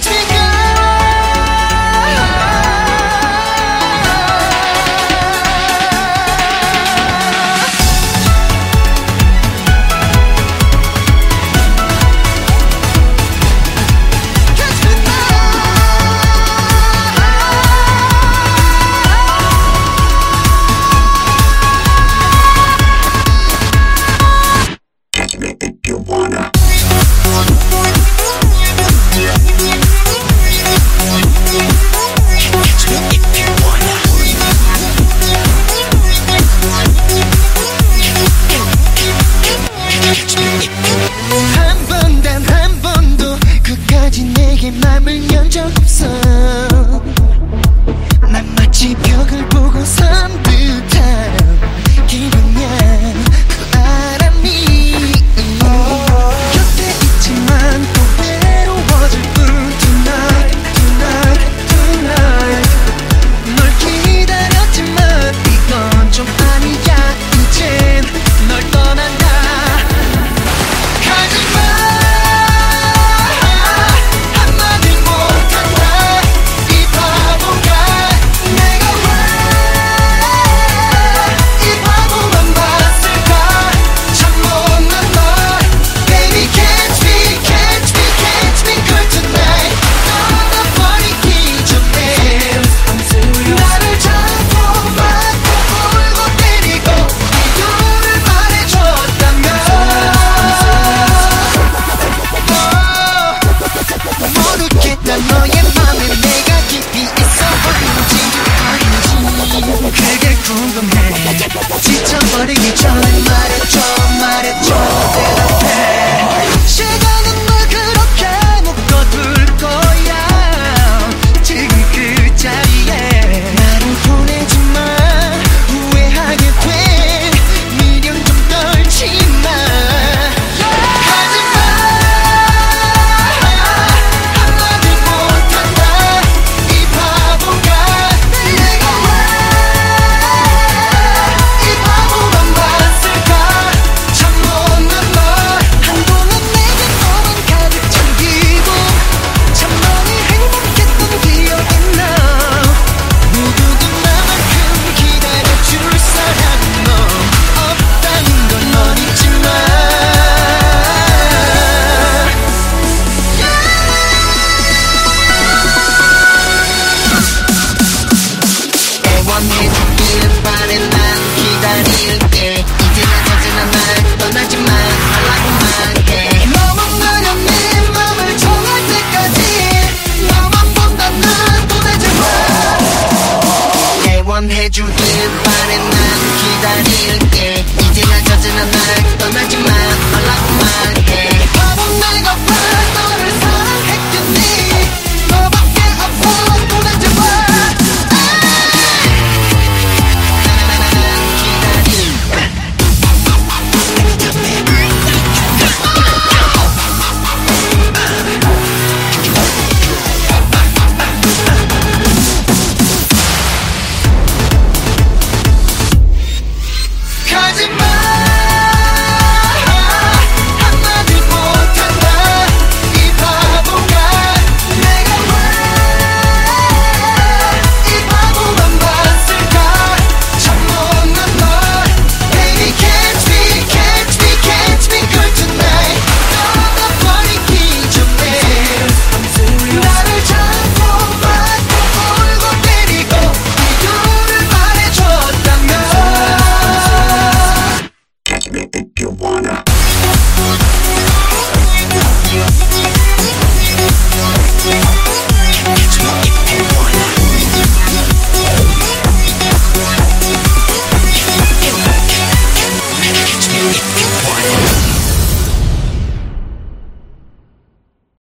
Take 지쳐버린 이 젊은 말해 난 기다릴게. 이제 나 젖은 한 나를 떠나지마. 연락